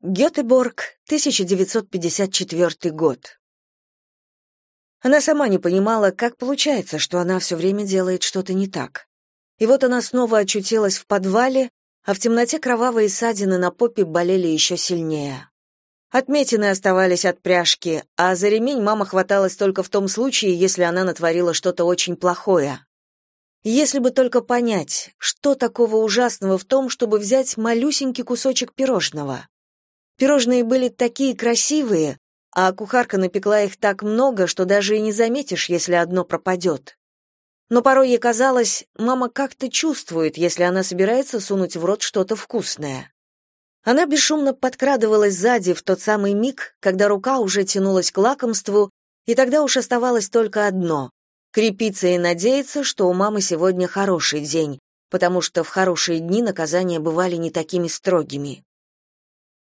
Гетеборг, 1954 год. Она сама не понимала, как получается, что она все время делает что-то не так. И вот она снова очутилась в подвале, а в темноте кровавые ссадины на попе болели еще сильнее. Отметины оставались от пряжки, а за ремень мама хваталась только в том случае, если она натворила что-то очень плохое. Если бы только понять, что такого ужасного в том, чтобы взять малюсенький кусочек пирожного. Пирожные были такие красивые, а кухарка напекла их так много, что даже и не заметишь, если одно пропадет. Но порой ей казалось, мама как-то чувствует, если она собирается сунуть в рот что-то вкусное. Она бесшумно подкрадывалась сзади в тот самый миг, когда рука уже тянулась к лакомству, и тогда уж оставалось только одно — крепиться и надеяться, что у мамы сегодня хороший день, потому что в хорошие дни наказания бывали не такими строгими.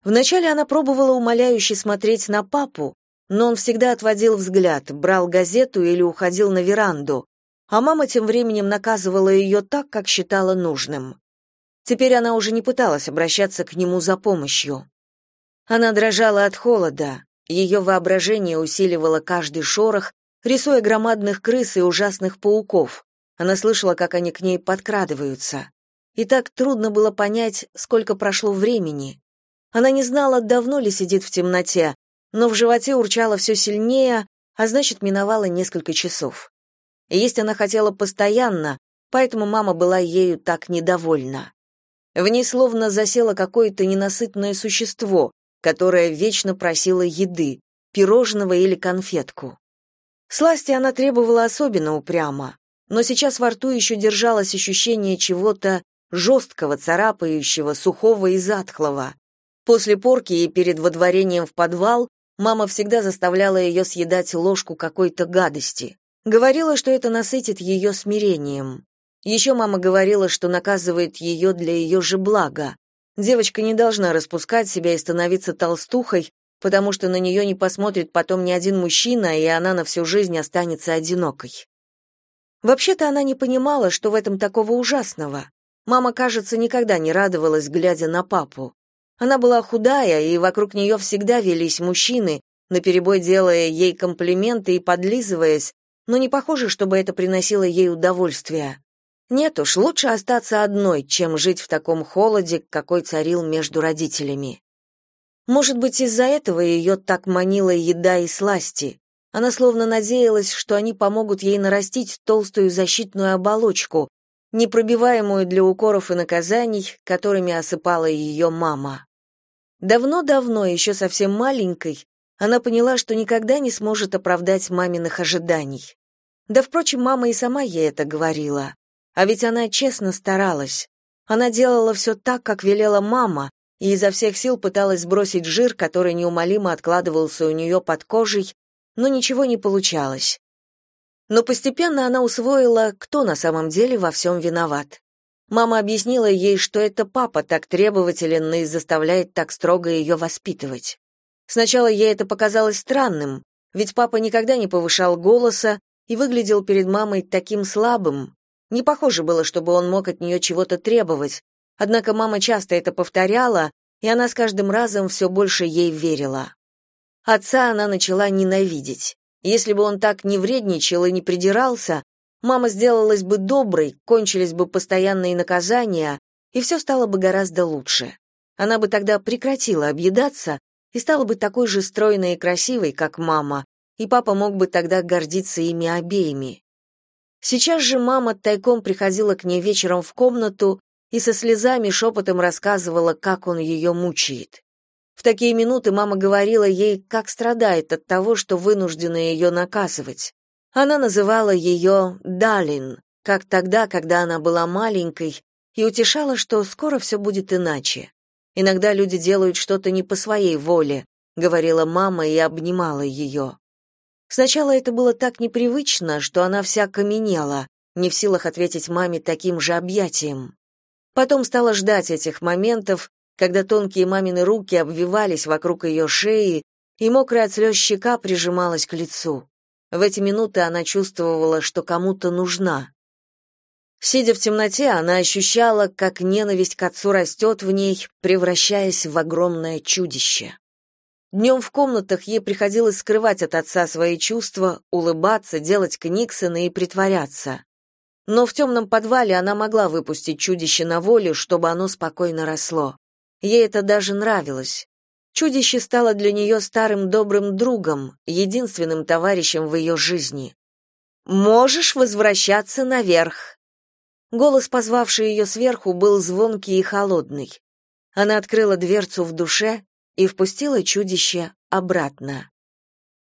Вначале она пробовала умоляюще смотреть на папу, но он всегда отводил взгляд, брал газету или уходил на веранду, а мама тем временем наказывала ее так, как считала нужным. Теперь она уже не пыталась обращаться к нему за помощью. Она дрожала от холода, ее воображение усиливало каждый шорох, рисуя громадных крыс и ужасных пауков. Она слышала, как они к ней подкрадываются. И так трудно было понять, сколько прошло времени. Она не знала, давно ли сидит в темноте, но в животе урчало все сильнее, а значит, миновало несколько часов. есть она хотела постоянно, поэтому мама была ею так недовольна. В ней словно засело какое-то ненасытное существо, которое вечно просило еды, пирожного или конфетку. Сласти она требовала особенно упрямо, но сейчас во рту еще держалось ощущение чего-то жесткого, царапающего, сухого и затхлого, После порки и перед водворением в подвал мама всегда заставляла ее съедать ложку какой-то гадости. Говорила, что это насытит ее смирением. Еще мама говорила, что наказывает ее для ее же блага. Девочка не должна распускать себя и становиться толстухой, потому что на нее не посмотрит потом ни один мужчина, и она на всю жизнь останется одинокой. Вообще-то она не понимала, что в этом такого ужасного. Мама, кажется, никогда не радовалась, глядя на папу. Она была худая, и вокруг нее всегда велись мужчины, наперебой делая ей комплименты и подлизываясь, но не похоже, чтобы это приносило ей удовольствие. Нет уж, лучше остаться одной, чем жить в таком холоде, какой царил между родителями. Может быть, из-за этого ее так манила еда и сласти. Она словно надеялась, что они помогут ей нарастить толстую защитную оболочку, непробиваемую для укоров и наказаний, которыми осыпала ее мама. Давно-давно, еще совсем маленькой, она поняла, что никогда не сможет оправдать маминых ожиданий. Да, впрочем, мама и сама ей это говорила. А ведь она честно старалась. Она делала все так, как велела мама, и изо всех сил пыталась сбросить жир, который неумолимо откладывался у нее под кожей, но ничего не получалось. Но постепенно она усвоила, кто на самом деле во всем виноват. Мама объяснила ей, что это папа так требователен и заставляет так строго ее воспитывать. Сначала ей это показалось странным, ведь папа никогда не повышал голоса и выглядел перед мамой таким слабым. Не похоже было, чтобы он мог от нее чего-то требовать. Однако мама часто это повторяла, и она с каждым разом все больше ей верила. Отца она начала ненавидеть. Если бы он так не вредничал и не придирался, Мама сделалась бы доброй, кончились бы постоянные наказания, и все стало бы гораздо лучше. Она бы тогда прекратила объедаться и стала бы такой же стройной и красивой, как мама, и папа мог бы тогда гордиться ими обеими. Сейчас же мама тайком приходила к ней вечером в комнату и со слезами шепотом рассказывала, как он ее мучает. В такие минуты мама говорила ей, как страдает от того, что вынуждена ее наказывать. Она называла ее Далин, как тогда, когда она была маленькой, и утешала, что скоро все будет иначе. Иногда люди делают что-то не по своей воле, говорила мама и обнимала ее. Сначала это было так непривычно, что она вся каменела, не в силах ответить маме таким же объятием. Потом стала ждать этих моментов, когда тонкие мамины руки обвивались вокруг ее шеи, и мокрая от слез щека прижималась к лицу. В эти минуты она чувствовала, что кому-то нужна. Сидя в темноте, она ощущала, как ненависть к отцу растет в ней, превращаясь в огромное чудище. Днем в комнатах ей приходилось скрывать от отца свои чувства, улыбаться, делать книгсоны и притворяться. Но в темном подвале она могла выпустить чудище на волю, чтобы оно спокойно росло. Ей это даже нравилось. Чудище стало для нее старым добрым другом, единственным товарищем в ее жизни. «Можешь возвращаться наверх». Голос, позвавший ее сверху, был звонкий и холодный. Она открыла дверцу в душе и впустила чудище обратно.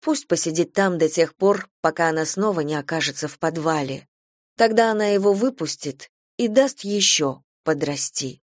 Пусть посидит там до тех пор, пока она снова не окажется в подвале. Тогда она его выпустит и даст еще подрасти.